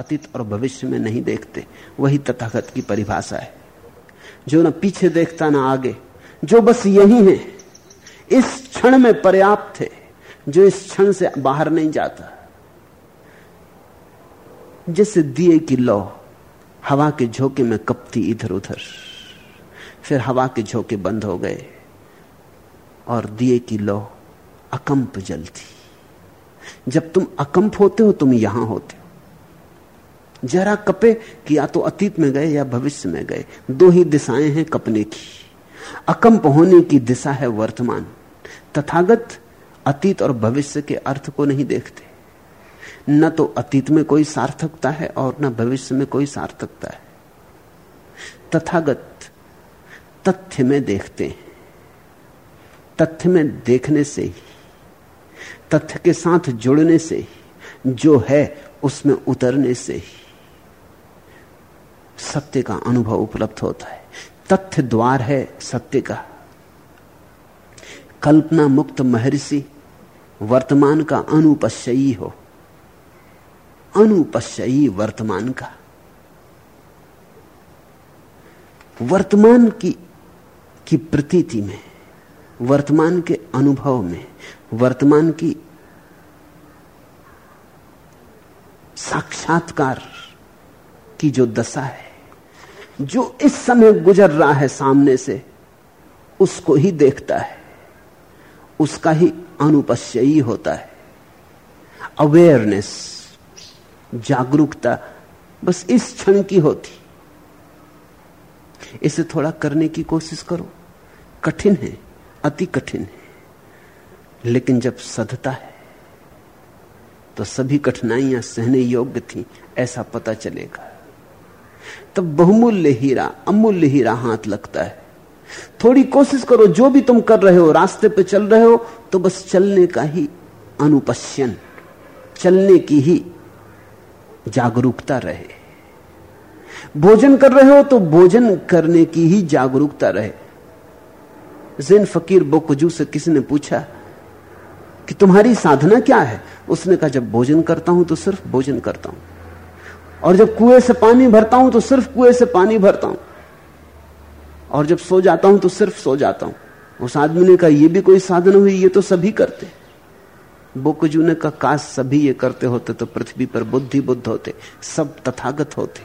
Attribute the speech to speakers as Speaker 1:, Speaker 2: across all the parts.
Speaker 1: अतीत और भविष्य में नहीं देखते। वही तथागत की परिभाषा है। जो ना पीछे देखता ना आगे, जो बस यही है। इस क्षण में पर्याप्त है, जो इस क्षण से बाहर नहीं जाता। जैसे दिए की लौ, हवा के झोंके में कपती इधर उधर। फिर हवा के झोंके बंद हो गए, और दिए की लौ अकंप जलती। जब तुम अकंप होते हो, तुम यहाँ होते। जरा कपे कि या तो अतीत में गए या भविष्य में गए। दो ही दिशाएँ हैं कपने की। अकंप होने की दिशा है वर्तमान। तथागत अतीत और भविष्य के अर्थ को नहीं देखते। न तो अतीत में कोई सार्थकता है और न भविष्य में कोई सार्थकता है। तथागत तथ्य में देखते हैं। तथ्य में देखने से ही, तथ्य के साथ जुड़ने से ही, जो है उसमें उतरने से ही। सत्य का अनुभव उपलब्ध होता है। तथ्य द्वार है सत्य का। कल्पना मुक्त महर्षि वर्तमान का अनुपश्ययी हो। अनुपश्ययी वर्तमान का। वर्तमान की की प्रतीति में, वर्तमान के अनुभव में, वर्तमान की साक्षात्कार की जो दशा है जो इस समय गुजर रहा है सामने से, उसको ही देखता है। उसका ही अनुपश्ययी होता है। अवेयरनेस जागरूकता बस इस क्षण की होती। इसे थोड़ा करने की कोशिश करो। कठिन है, अति कठिन है। लेकिन जब सधता है तो सभी कठिनाइयाँ सहने योग्य थी, ऐसा पता चलेगा। तब बहुमूल्य हीरा, अमूल्य हीरा हाथ लगता है। थोड़ी कोशिश करो, जो भी तुम कर रहे हो, रास्ते पे चल रहे हो तो बस चलने का ही अनुपश्यन चलने की ही जागरूकता रहे। भोजन कर रहे हो तो भोजन करने की ही जागरूकता रहे। जैन फकीर बोकजू से किसी ने पूछा कि तुम्हारी साधना क्या है? उसने कहा, जब भोजन करता हूँ तो सिर्फ़ भोजन करता हूँ। और जब कुएँ से पानी भरता हूँ तो सिर्फ़ कुएँ से पानी भरता हूँ। और जब सो जाता हूँ तो सिर्फ़ सो जाता हूँ। उस आदमी ने कहा यह भी कोई साधन हुई, ये तो सभी करते। बोकजू ने कहा, काश सभी ये करते होते तो पृथ्वी पर बुद्धि बुद्ध होते, सब तथागत होते।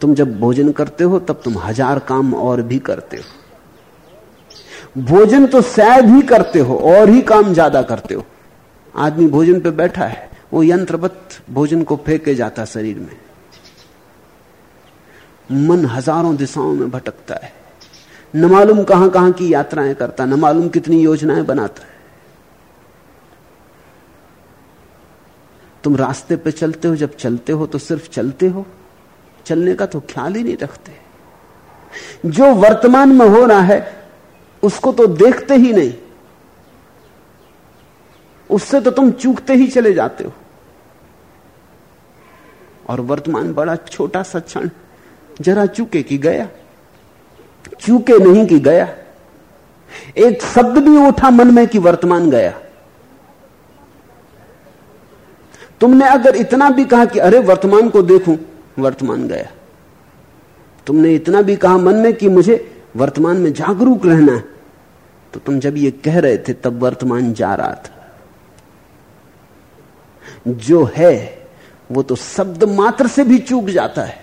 Speaker 1: तुम जब भोजन करते हो, तब तुम हज़ार काम और भी करते हो। भोजन तो शायद ही करते हो, और ही काम ज़्यादा करते हो। आदमी भोजन पे बैठा है। वो यंत्रवत भोजन को फेंके जाता शरीर में। मन हज़ारों दिशाओं में भटकता है। न मालूम कहाँ कहाँ की यात्राएँ करता न मालूम कितनी योजनाएँ बनाता है। तुम रास्ते पे चलते हो, जब चलते हो तो सिर्फ़ चलते हो। चलने का तो ख्याल ही नहीं रखते। जो वर्तमान में हो रहा है, उसको तो देखते ही नहीं। उससे तो तुम चूकते ही चले जाते हो। और वर्तमान बड़ा छोटा सा क्षण जरा चूके कि गया, चूके नहीं कि गया। एक शब्द भी उठा मन में कि वर्तमान गया। तुमने अगर इतना भी कहा कि अरे वर्तमान को देखूँ, वर्तमान गया। तुमने इतना भी कहा मन में कि मुझे वर्तमान में जागरूक रहना है तो तुम जब ये कह रहे थे तब वर्तमान जा रहा था। जो है वो तो शब्द मात्र से भी चूक जाता है।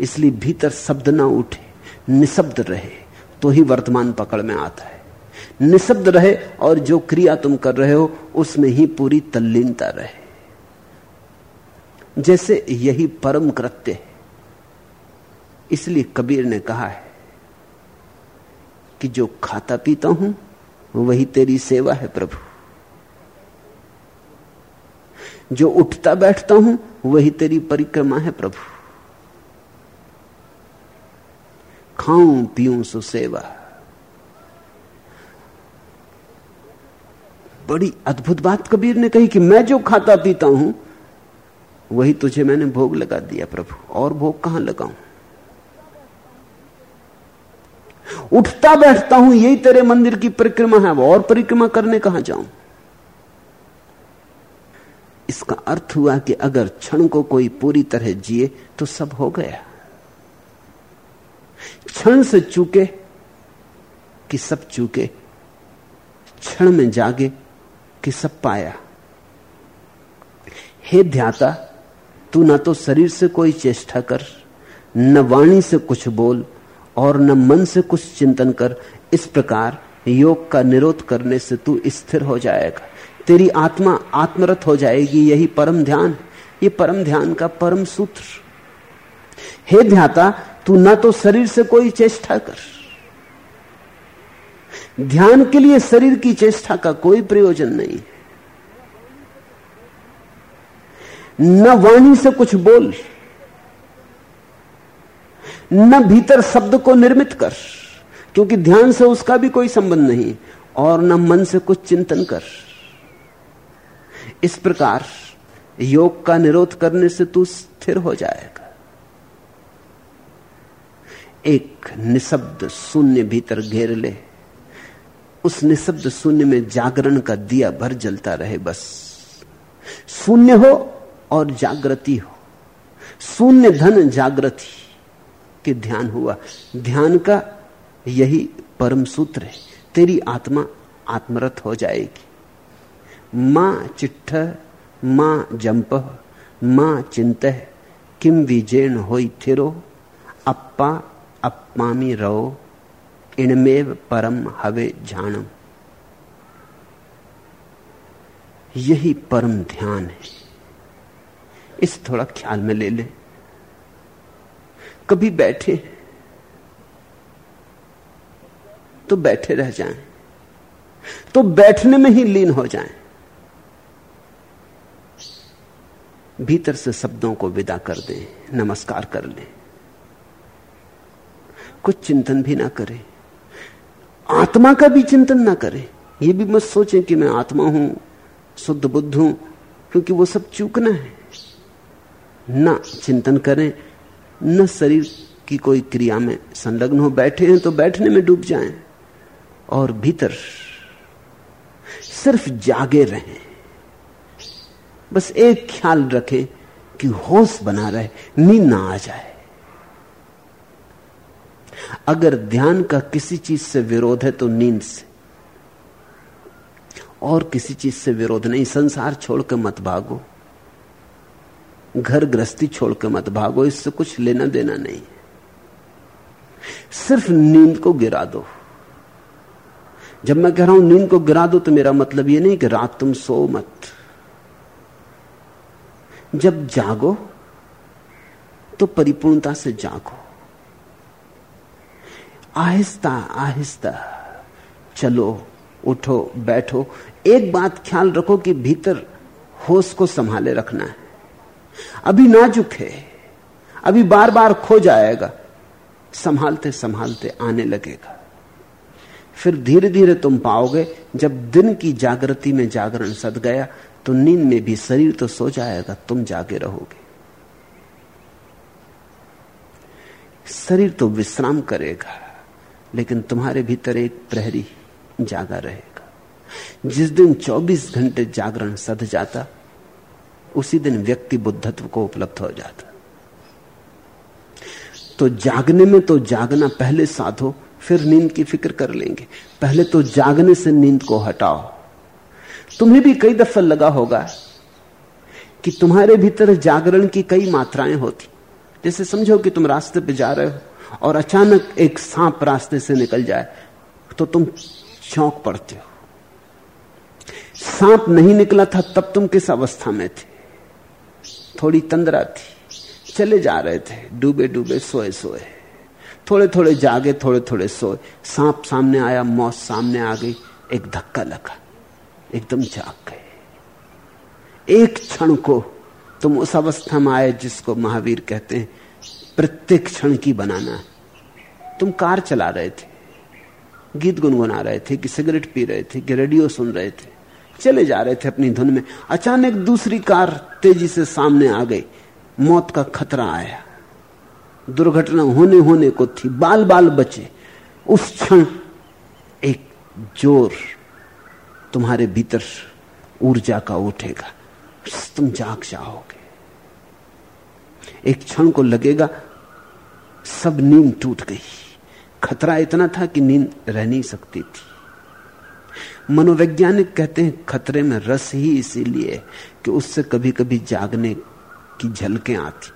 Speaker 1: इसलिए भीतर शब्द ना उठे, निशब्द रहे तो ही वर्तमान पकड़ में आता है। निशब्द रहे और जो क्रिया तुम कर रहे हो, उसमें ही पूरी तल्लीनता रहे। जैसे यही परम कृत्य है। इसलिए कबीर ने कहा है कि जो खाता पीता हूँ, वही तेरी सेवा है प्रभु। जो उठता बैठता हूँ, वही तेरी परिक्रमा है प्रभु। खाऊं, पीऊं सो सेवा बड़ी अद्भुत बात कबीर ने कही कि मैं जो खाता पीता हूँ, वही तुझे मैंने भोग लगा दिया प्रभु, और भोग कहाँ लगाऊँ? उठता बैठता हूँ, यही तेरे मंदिर की परिक्रमा है और परिक्रमा करने कहाँ जाऊँ? इसका अर्थ हुआ कि अगर क्षण को कोई पूरी तरह जिए तो सब हो गया। क्षण से चूके कि सब चूके। क्षण में जागे कि सब पाया। हे ध्याता, तू ना तो शरीर से कोई चेष्टा कर, न वाणी से कुछ बोल, और न मन से कुछ चिंतन कर। इस प्रकार योग का निरोध करने से तू स्थिर हो जाएगा। तेरी आत्मा आत्मरत हो जाएगी, यही परम ध्यान। ये परम ध्यान का परम सूत्र। हे ध्याता, तू ना तो शरीर से कोई चेष्टा कर। ध्यान के लिए शरीर की चेष्टा का कोई प्रयोजन नहीं। न वाणी से कुछ बोल। न भीतर शब्द को निर्मित कर, क्योंकि ध्यान से उसका भी कोई संबंध नहीं, और न मन से कुछ चिंतन कर। इस प्रकार योग का निरोध करने से तू स्थिर हो जाएगा। एक निशब्द शून्य भीतर घेर ले। उस निशब्द शून्य में जागरण का दिया भर जलता रहे बस। शून्य हो और जागृति हो। शून्य धन जागृति के ध्यान हुआ। ध्यान का यही परम सूत्र है। तेरी आत्मा आत्मरत हो जाएगी। माँ चिट्ठ माँ जंप माँ चिंत किम विजेण हो थिरो अप्पा अपमामी रहो इणमेव परम हवे झाणम यही परम ध्यान है। इस थोड़ा ख्याल में ले ले। कभी बैठे तो बैठे रह जाएँ, तो बैठने में ही लीन हो जाएँ, भीतर से शब्दों को विदा कर दें, नमस्कार कर लें। कुछ चिंतन भी ना करें। आत्मा का भी चिंतन ना करें। यह भी मत सोचें कि मैं आत्मा हूँ, शुद्ध बुद्ध हूँ, क्योंकि वो सब चूकना है। न चिंतन करें, न शरीर की कोई क्रिया में संलग्न हो। बैठे हैं तो बैठने में डूब जाएँ और भीतर सिर्फ़ जागे रहें। बस एक ख्याल रखें कि होश बना रहे, नींद ना आ जाए। अगर ध्यान का किसी चीज़ से विरोध है तो नींद से। और किसी चीज़ से विरोध नहीं, संसार छोड़कर मत भागो। घर गृहस्थी छोड़कर मत भागो, इससे कुछ लेना देना नहीं। सिर्फ़ नींद को गिरा दो। जब मैं कह रहा हूँ नींद को गिरा दो तो मेरा मतलब यह नहीं कि रात तुम सो मत। जब जागो तो परिपूर्णता से जागो। आहिस्ता आहिस्ता, चलो, उठो, बैठो। एक बात ख्याल रखो कि भीतर होश को संभाले रखना है। अभी नाजुक है। अभी बार बार खो जाएगा। संभालते संभालते आने लगेगा। फिर धीरे धीरे तुम पाओगे, जब दिन की जागृति में जागरण सद गया तो नींद में भी शरीर तो सो जाएगा, तुम जागे रहोगे। शरीर तो विश्राम करेगा, लेकिन तुम्हारे भीतर एक प्रहरी जागा रहेगा। जिस दिन 24 घंटे जागरण सध जाता, उसी दिन व्यक्ति बुद्धत्व को उपलब्ध हो जाता। तो जागने में तो जागना पहले साधो, फिर नींद की फ़िक्र कर लेंगे। पहले तो जागने से नींद को हटाओ। तुम्हें भी कई दफ़ा लगा होगा कि तुम्हारे भीतर जागरण की कई मात्राएँ होती। जैसे समझो कि तुम रास्ते पे जा रहे हो और अचानक एक सांप रास्ते से निकल जाए तो तुम चौंक पड़ते हो। सांप नहीं निकला था तब तुम किस अवस्था में थे? थोड़ी तंद्रा थी, चले जा रहे थे, डूबे डूबे सोए सोए। थोड़े थोड़े जागे, थोड़े थोड़े सोए। सांप सामने आया, मौत सामने आ गई, एक धक्का लगा। एकदम जाग गए। एक क्षण को तुम उस अवस्था में आए जिसको महावीर कहते हैं, प्रत्येक क्षण की बनाना तुम कार चला रहे थे, गीत गुनगुना रहे थे, कि सिगरेट पी रहे थे, कि रेडियो सुन रहे थे, चले जा रहे थे अपनी धुन में। अचानक दूसरी कार तेज़ी से सामने आ गई, मौत का खतरा आया। दुर्घटना होने होने को थी बाल बाल बचे। उस क्षण एक ज़ोर तुम्हारे भीतर ऊर्जा का उठेगा। तुम जाग जाओगे। एक क्षण को लगेगा, सब नींद टूट गई। खतरा इतना था कि नींद रह नहीं सकती थी। मनोवैज्ञानिक कहते हैं, खतरे में रस ही इसीलिए कि उससे कभी कभी जागने की झलकें आती।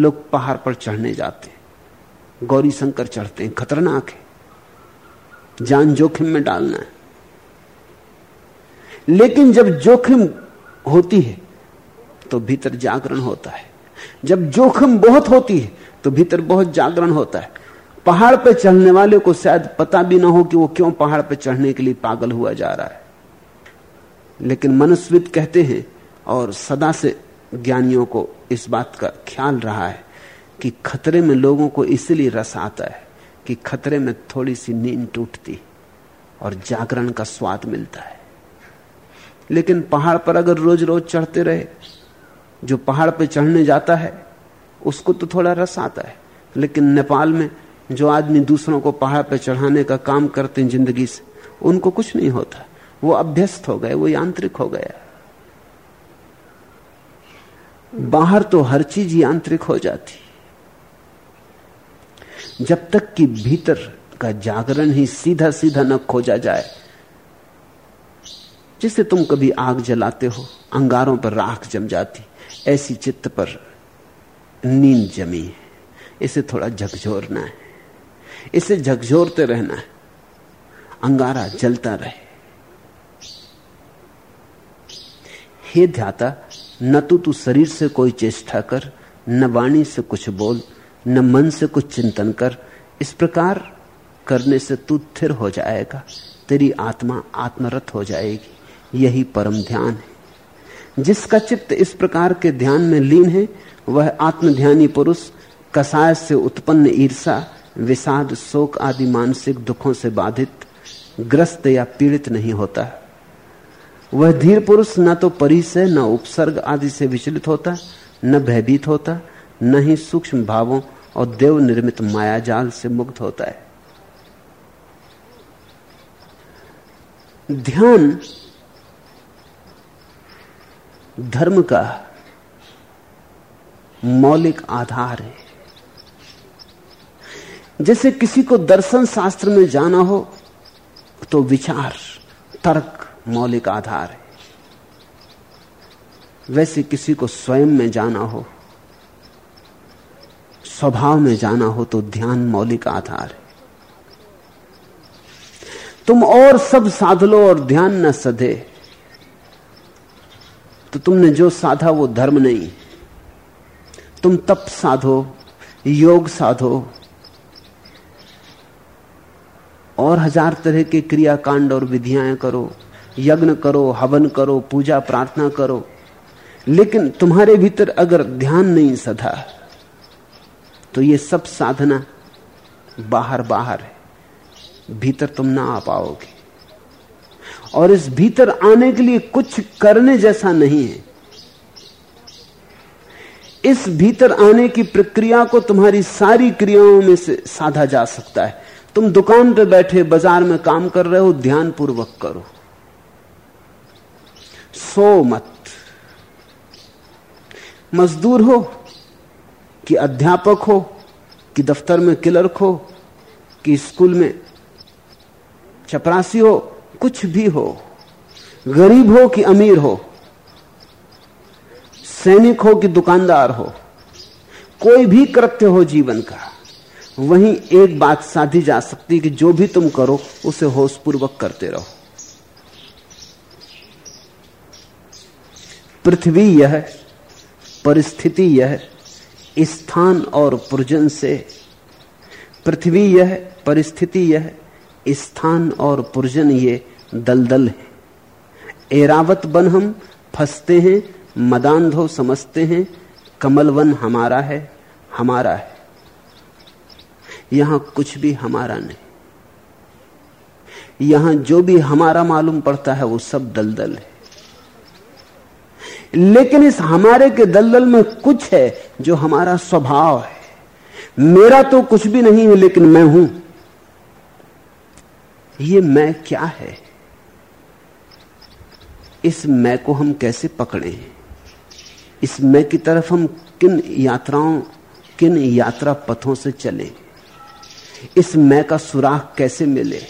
Speaker 1: लोग पहाड़ पर चढ़ने जाते हैं। गौरी शंकर चढ़ते हैं। खतरनाक है। जान जोखिम में डालना है। लेकिन जब जोखिम होती है तो भीतर जागरण होता है। जब जोखिम बहुत होती है तो भीतर बहुत जागरण होता है। पहाड़ पर चढ़ने वाले को शायद पता भी ना हो कि वो क्यों पहाड़ पर चढ़ने के लिए पागल हुआ जा रहा है। लेकिन मनस्वित कहते हैं, और सदा से ज्ञानियों को इस बात का ख्याल रहा है, कि खतरे में लोगों को इसलिए रस आता है, कि खतरे में थोड़ी सी नींद टूटती, और जागरण का स्वाद मिलता है। लेकिन पहाड़ पर अगर रोज रोज चढ़ते रहे, जो पहाड़ पर चढ़ने जाता है, उसको तो थोड़ा रस आता है। लेकिन नेपाल में जो आदमी दूसरों को पहाड़ पर चढ़ाने का काम करते हैं ज़िंदगी से, उनको कुछ नहीं होता। वो अभ्यस्त हो गए, वो यांत्रिक हो गया। बाहर तो हर चीज़ यांत्रिक हो जाती। जब तक कि भीतर का जागरण ही सीधा सीधा न खोजा जाए जिसे तुम कभी आग जलाते हो, अंगारों पर राख जम जाती, ऐसी चित्त पर नींद जमी है। इसे थोड़ा झकझोरना है। इसे झकझोरते रहना है। अंगारा जलता रहे। हे ध्याता, न तो तू शरीर से कोई चेष्टा कर, न वाणी से कुछ बोल, न मन से कुछ चिंतन कर। इस प्रकार करने से तू थिर हो जाएगा, तेरी आत्मा आत्मरत हो जाएगी। यही परम ध्यान है। जिसका चित्त इस प्रकार के ध्यान में लीन है, वह आत्मध्यानी पुरुष, कसाय से उत्पन्न ईर्षा, विषाद, शोक आदि मानसिक दुखों से बाधित, ग्रस्त या पीड़ित नहीं होता। वह धीर पुरुष न तो परी से न उपसर्ग आदि से विचलित होता, न भयभीत होता, न ही सूक्ष्म भावों और देव निर्मित मायाजाल से मुक्त होता है। ध्यान धर्म का मौलिक आधार है। जैसे किसी को दर्शन शास्त्र में जाना हो तो विचार, तर्क मौलिक आधार है। वैसे किसी को स्वयं में जाना हो, स्वभाव में जाना हो तो ध्यान मौलिक आधार है। तुम और सब साध लो और ध्यान न सधे। तो तुमने जो साधा वो धर्म नहीं। तुम तप साधो, योग साधो। और हज़ार तरह के क्रियाकांड और विधियाँ करो, यज्ञ करो, हवन करो, पूजा प्रार्थना करो। लेकिन तुम्हारे भीतर अगर ध्यान नहीं सधा तो ये सब साधना बाहर बाहर है। भीतर तुम ना आ पाओगे। और इस भीतर आने के लिए कुछ करने जैसा नहीं है। इस भीतर आने की प्रक्रिया को तुम्हारी सारी क्रियाओं में से साधा जा सकता है। तुम दुकान पर बैठे, बाज़ार में काम कर रहे हो ध्यान पूर्वक करो। सो मत। मजदूर हो कि अध्यापक हो, कि दफ्तर में क्लर्क हो, कि स्कूल में चपरासी हो कुछ भी हो, गरीब हो कि अमीर हो, सैनिक हो कि दुकानदार हो, कोई भी कृत्य हो जीवन का, वहीं एक बात साधी जा सकती कि जो भी तुम करो, उसे होशपूर्वक करते रहो। पृथ्वी यह, परिस्थिति यह, स्थान और पुरजन से। पृथ्वी यह, परिस्थिति यह स्थान और पुरजन ये दलदल है। एरावत बन हम, फंसते हैं मदांधो समझते हैं कमलवन हमारा है हमारा है। यहाँ कुछ भी हमारा नहीं। यहाँ जो भी हमारा मालूम पड़ता है, वो सब दलदल है। लेकिन इस हमारे के दलदल में कुछ है जो हमारा स्वभाव है। मेरा तो कुछ भी नहीं है, लेकिन मैं हूँ। ये मैं क्या है? इस मैं को हम कैसे पकड़े? इस मैं की तरफ़ हम किन यात्राओं, किन यात्रा पथों से चले? इस मैं का सुराख कैसे मिले?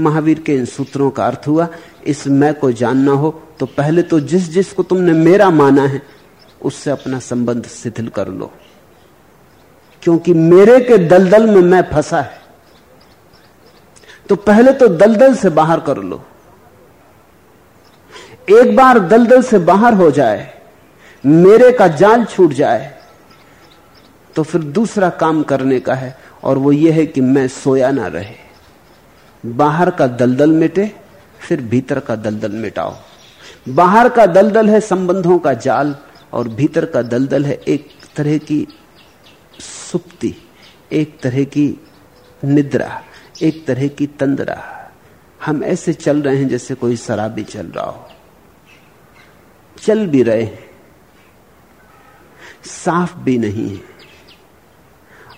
Speaker 1: महावीर के इन सूत्रों का अर्थ हुआ, इस मैं को जानना हो तो पहले तो जिस जिस को तुमने मेरा माना है, उससे अपना संबंध शिथिल कर लो। क्योंकि मेरे के दलदल में मैं फंसा है। तो पहले तो दलदल से बाहर कर लो। एक बार दलदल से बाहर हो जाए, मेरे का जाल छूट जाए तो फिर दूसरा काम करने का है, और वो ये है कि मैं सोया ना रहे। बाहर का दलदल मिटे, फिर भीतर का दलदल मिटाओ। बाहर का दलदल है संबंधों का जाल, और भीतर का दलदल है एक तरह की सुप्ति, एक तरह की निद्रा। एक तरह की तंद्रा। हम ऐसे चल रहे हैं जैसे कोई शराबी चल रहा हो। चल भी रहे हैं। साफ़ भी नहीं है।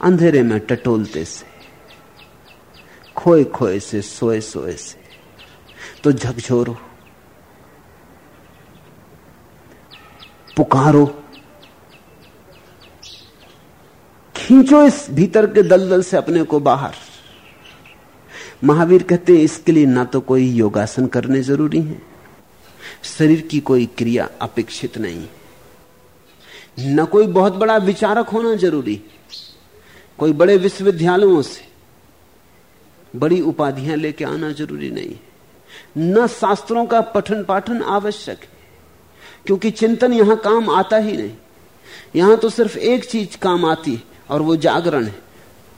Speaker 1: अंधेरे में टटोलते से खोए खोए से सोए सोए से तो झकझोरो, पुकारो। खींचो इस भीतर के दलदल से अपने को बाहर। महावीर कहते हैं, इसके लिए ना तो कोई योगासन करने ज़रूरी है। शरीर की कोई क्रिया अपेक्षित नहीं न कोई बहुत बड़ा विचारक होना ज़रूरी कोई बड़े विश्वविद्यालयों से बड़ी उपाधियाँ लेके आना ज़रूरी नहीं न शास्त्रों का पठन पाठन आवश्यक है, क्योंकि चिंतन यहाँ काम आता ही नहीं। यहाँ तो सिर्फ़ एक चीज़ काम आती है, और वो जागरण है।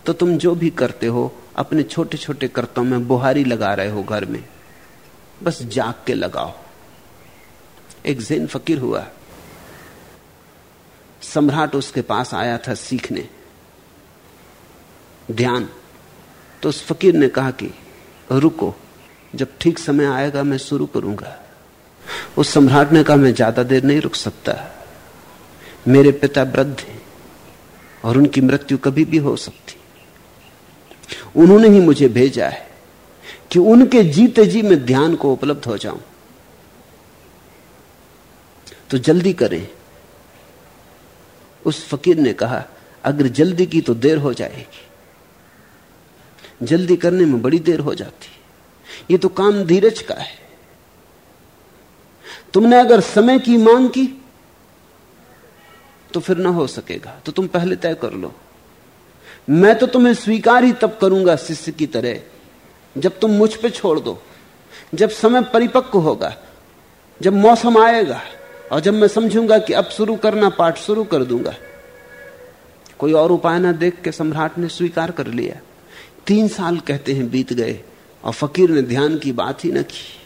Speaker 1: तो तुम जो भी करते हो अपने छोटे छोटे कर्तों में बुहारी लगा रहे हो घर में। बस जाग के लगाओ। एक जैन फकीर हुआ। सम्राट उसके पास आया था सीखने। ध्यान। तो उस फकीर ने कहा कि, रुको, जब ठीक समय आएगा मैं शुरू करूँगा। उस सम्राट ने कहा, मैं ज़्यादा देर नहीं रुक सकता। मेरे पिता वृद्ध हैं और उनकी मृत्यु कभी भी हो सकती। उन्होंने ही मुझे भेजा है कि उनके जीते जी में ध्यान को उपलब्ध हो जाऊँ। तो जल्दी करें। उस फकीर ने कहा, अगर जल्दी की तो देर हो जाएगी। जल्दी करने में बड़ी देर हो जाती। है ये तो काम धीरज का है। तुमने अगर समय की मांग की तो फिर ना हो सकेगा। तो तुम पहले तय कर लो। मैं तो तुम्हें स्वीकार ही तब करूँगा शिष्य की तरह, जब तुम मुझ पे छोड़ दो, जब समय परिपक्व होगा, जब मौसम आएगा, और जब मैं समझूँगा कि अब शुरू करना पाठ शुरू कर दूँगा। कोई और उपाय ना देख के सम्राट ने स्वीकार कर लिया। तीन साल कहते हैं बीत गए, और फकीर ने ध्यान की बात ही न की।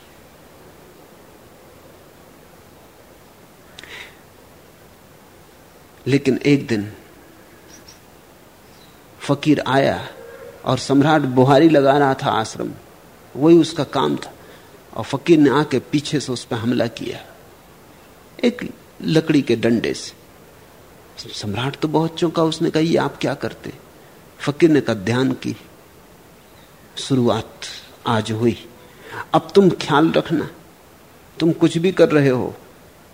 Speaker 1: लेकिन एक दिन फकीर आया और सम्राट बुहारी लगा रहा था आश्रम। वही उसका काम था। और फकीर ने आके पीछे से उस पर हमला किया। एक लकड़ी के डंडे से। सम्राट तो बहुत चौंका। उसने कहा, ये आप क्या करते? फकीर ने कहा, ध्यान की। शुरुआत आज हुई। अब तुम ख्याल रखना। तुम कुछ भी कर रहे हो।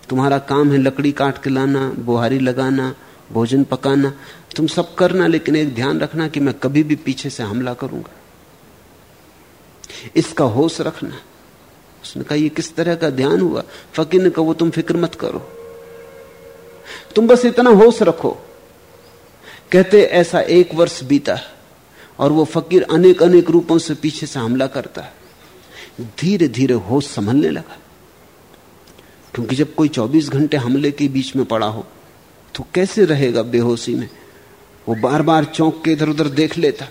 Speaker 1: तुम्हारा काम है लकड़ी काट के लाना, बुहारी लगाना भोजन पकाना, तुम सब करना, लेकिन एक ध्यान रखना कि मैं कभी भी पीछे से हमला करूँगा। इसका होश रखना। उसने कहा, ये किस तरह का ध्यान हुआ? फकीर ने कहा, वो तुम फ़िक्र मत करो। तुम बस इतना होश रखो। कहते, ऐसा एक वर्ष बीता और वो फकीर अनेक अनेक रूपों से पीछे से हमला करता। धीरे धीरे होश संभलने लगा। क्योंकि जब कोई 24 घंटे हमले के बीच में पड़ा हो तो कैसे रहेगा बेहोशी में? वो बार बार चौंक के इधर उधर देख लेता।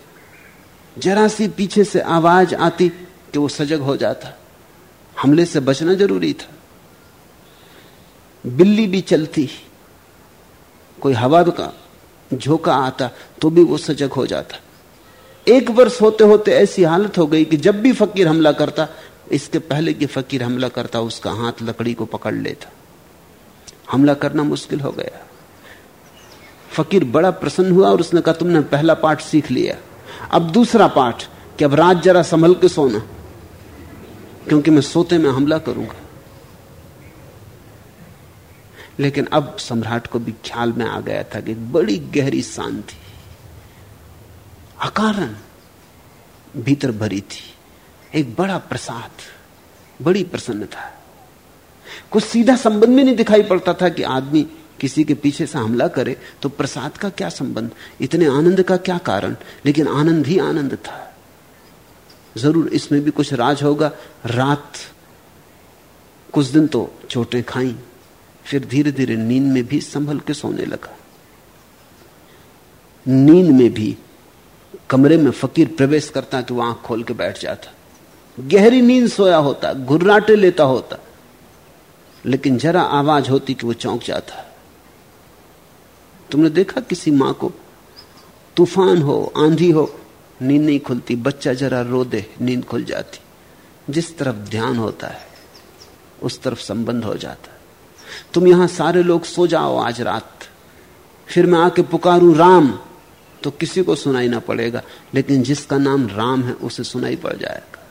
Speaker 1: जरा सी पीछे से आवाज़ आती कि वो सजग हो जाता। हमले से बचना ज़रूरी था। बिल्ली भी चलती। कोई हवा का झोंका आता तो भी वो सजग हो जाता। एक वर्ष होते होते ऐसी हालत हो गई कि जब भी फकीर हमला करता, इसके पहले कि फकीर हमला करता, उसका हाथ लकड़ी को पकड़ लेता। हमला करना मुश्किल हो गया। फकीर बड़ा प्रसन्न हुआ और उसने कहा, तुमने पहला पाठ सीख लिया। अब दूसरा पाठ, कि अब रात जरा संभल के सोना, क्योंकि मैं सोते में हमला करूँगा। लेकिन अब सम्राट को भी ख्याल में आ गया था कि बड़ी गहरी शांति अकारण भीतर भरी थी। एक बड़ा प्रसाद, बड़ी प्रसन्नता। कुछ सीधा संबंध में नहीं दिखाई पड़ता था कि आदमी किसी के पीछे से हमला करे तो प्रसाद का क्या संबंध? इतने आनंद का क्या कारण? लेकिन आनंद ही आनंद था। ज़रूर इसमें भी कुछ राज होगा। रात, कुछ दिन तो चोटें खाई, फिर धीरे धीरे नींद में भी संभल के सोने लगा। नींद में भी कमरे में फकीर प्रवेश करता कि वो आँख खोल के बैठ जाता। गहरी नींद सोया होता, घुर्राटे लेता होता। लेकिन जरा आवाज़ होती कि वो चौंक जाता। तुमने देखा किसी माँ को? तूफ़ान हो, आंधी हो, नींद नहीं खुलती, बच्चा जरा रो दे, नींद खुल जाती। जिस तरफ़ ध्यान होता है, उस तरफ़ संबंध हो जाता तुम यहाँ सारे लोग सो जाओ आज रात। फिर मैं आके पुकारूं, राम। तो किसी को सुनाई ना पड़ेगा, लेकिन जिसका नाम राम है, उसे सुनाई पड़ जाएगा।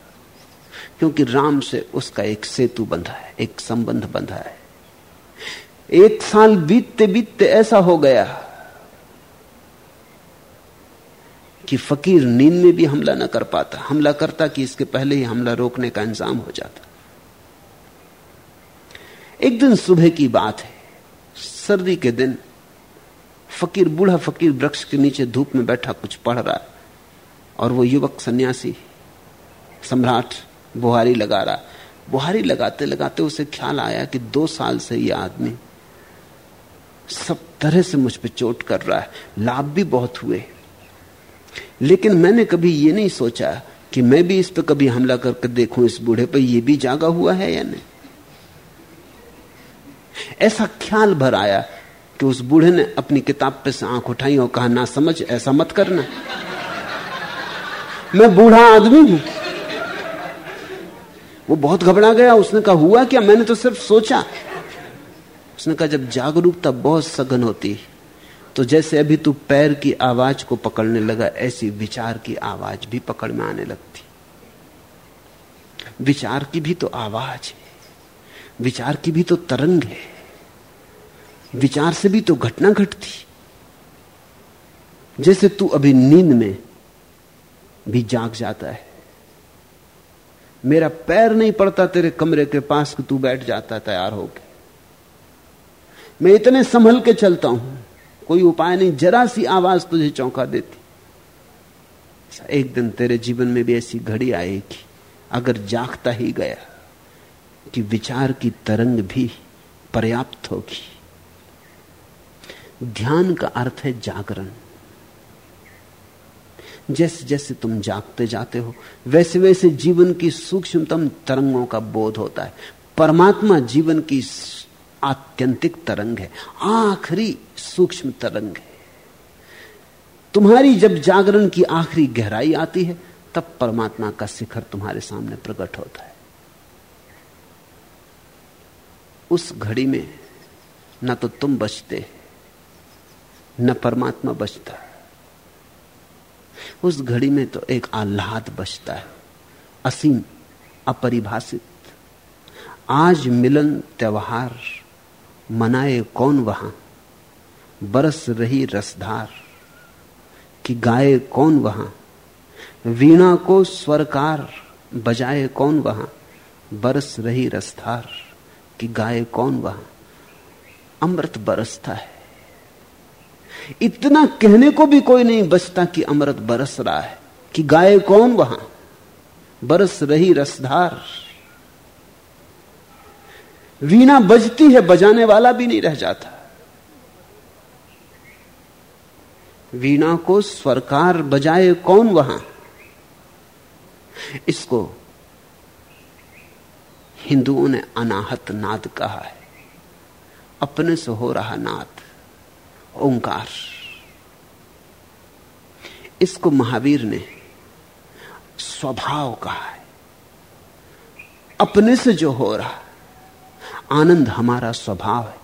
Speaker 1: क्योंकि राम से उसका एक सेतु बंधा है, एक संबंध बंधा है। एक साल बीतते बीतते ऐसा हो गया कि फकीर नींद में भी हमला ना कर पाता। हमला करता कि इसके पहले ही हमला रोकने का इंतज़ाम हो जाता। एक दिन सुबह की बात है। सर्दी के दिन फकीर, बूढ़ा फकीर वृक्ष के नीचे धूप में बैठा कुछ पढ़ रहा और वो युवक सन्यासी, सम्राट बुहारी लगा रहा। बुहारी लगाते लगाते उसे ख्याल आया कि दो साल से यह आदमी सब तरह से मुझ पर चोट कर रहा है। लाभ भी बहुत हुए। लेकिन मैंने कभी ये नहीं सोचा कि मैं भी इस पर कभी हमला करके देखूँ, इस बूढ़े पर यह भी जागा हुआ है या नहीं। ऐसा ख्याल भर आया कि उस बूढ़े ने अपनी किताब पे से आँख उठाई और कहा, ना समझ, ऐसा मत करना। मैं बूढ़ा आदमी हूँ। वो बहुत घबरा गया। उसने कहा, हुआ क्या? मैंने तो सिर्फ़ सोचा उसने कहा, जब जागरूकता बहुत सघन होती तो जैसे अभी तू पैर की आवाज़ को पकड़ने लगा, ऐसी विचार की आवाज़ भी पकड़ में आने लगती। विचार की भी तो आवाज़ है, विचार की भी तो तरंग है, विचार से भी तो घटना घटती। जैसे तू अभी नींद में भी जाग जाता है, मेरा पैर नहीं पड़ता तेरे कमरे के पास कि तू बैठ जाता, तैयार होके। मैं इतने संभल के चलता हूँ। कोई उपाय नहीं, जरा सी आवाज़ तुझे चौंका देती। एक दिन तेरे जीवन में भी ऐसी घड़ी आएगी, अगर जागता ही गया, कि विचार की तरंग भी पर्याप्त होगी। ध्यान का अर्थ है जागरण। जैसे जैसे तुम जागते जाते हो वैसे वैसे जीवन की सूक्ष्मतम तरंगों का बोध होता है। परमात्मा जीवन की आत्यंतिक तरंग है, आखिरी सूक्ष्म तरंग है। तुम्हारी जब जागरण की आखिरी गहराई आती है, तब परमात्मा का शिखर तुम्हारे सामने प्रकट होता है। उस घड़ी में न तो तुम बचते, न परमात्मा बचता। उस घड़ी में तो एक आह्लाद बचता है, असीम, अपरिभाषित। आज मिलन, त्योहार मनाए कौन वहाँ? बरस रही रसधार। कि गाए कौन वहाँ? वीणा को स्वरकार बजाए कौन वहाँ? बरस रही रसधार। कि गाए कौन वहाँ? अमृत बरसता है। इतना कहने को भी कोई नहीं बचता कि अमृत बरस रहा है। कि गाए कौन वहाँ? बरस रही रसधार। वीणा बजती है, बजाने वाला भी नहीं रह जाता। वीणा को स्वरकार बजाए कौन वहाँ? इसको हिंदुओं ने अनाहत नाद कहा है। अपने से हो रहा नाद, ओंकार। इसको महावीर ने स्वभाव कहा है। अपने से जो हो रहा आनंद हमारा स्वभाव है।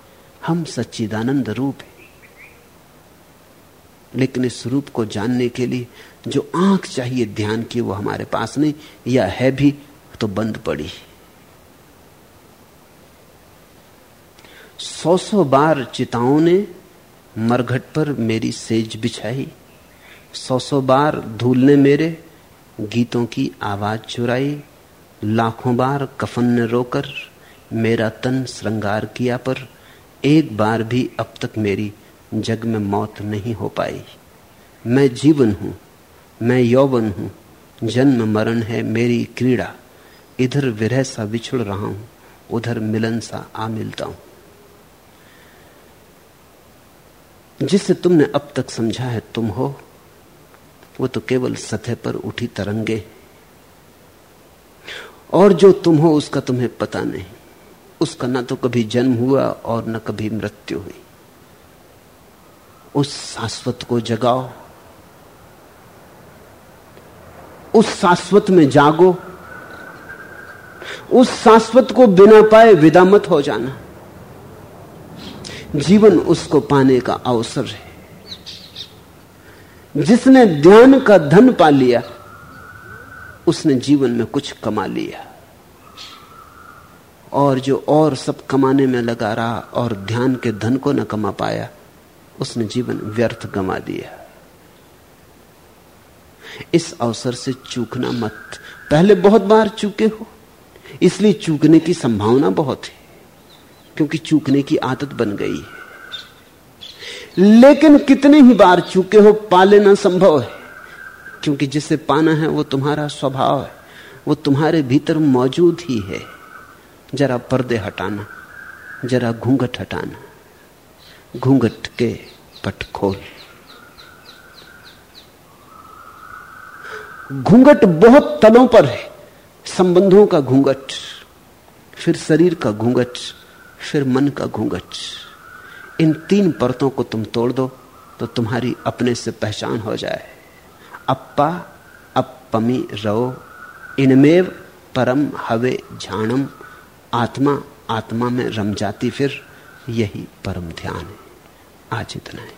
Speaker 1: हम सच्चिदानंद रूप है। लेकिन इस रूप को जानने के लिए जो आँख चाहिए ध्यान की वो हमारे पास नहीं, या है भी तो बंद पड़ी। सौ सौ बार चिताओं ने मरघट पर मेरी सेज बिछाई। सौ सौ बार धूल ने मेरे गीतों की आवाज़ चुराई। लाखों बार कफन ने रोकर मेरा तन श्रृंगार किया पर एक बार भी अब तक मेरी जग में मौत नहीं हो पाई। मैं जीवन हूँ, मैं यौवन हूँ, जन्म मरण है मेरी क्रीड़ा। इधर विरह सा बिछुड़ रहा हूँ, उधर मिलन सा आ मिलता हूँ। जिसे तुमने अब तक समझा है तुम हो, वो तो केवल सतह पर उठी तरंगे। और जो तुम हो उसका तुम्हें पता नहीं। उसका ना तो कभी जन्म हुआ और न कभी मृत्यु हुई। उस शाश्वत को जगाओ। उस शाश्वत में जागो। उस शाश्वत को बिना पाए विदा मत हो जाना। जीवन उसको पाने का अवसर है। जिसने ध्यान का धन पा लिया, उसने जीवन में कुछ कमा लिया। और जो और सब कमाने में लगा रहा और ध्यान के धन को न कमा पाया, उसने जीवन व्यर्थ गमा दिया। इस अवसर से चूकना मत। पहले बहुत बार चूके हो, इसलिए चूकने की संभावना बहुत है, क्योंकि चूकने की आदत बन गई है। लेकिन कितने ही बार चूके हो पा लेना संभव है, क्योंकि जिसे पाना है वो तुम्हारा स्वभाव है, वो तुम्हारे भीतर मौजूद ही है। जरा पर्दे हटाना, जरा घूंघट हटाना, घूंघट के पट खोल। घूंघट बहुत तलों पर है, संबंधों का घूंघट, फिर शरीर का घूंघट, फिर मन का घूंघट। इन तीन परतों को तुम तोड़ दो तो तुम्हारी अपने से पहचान हो जाए। अप्पा अपमी रो इनमेव, परम, हवे, झाणम आत्मा आत्मा में रम जाती फिर यही परम ध्यान है। आज इतना है।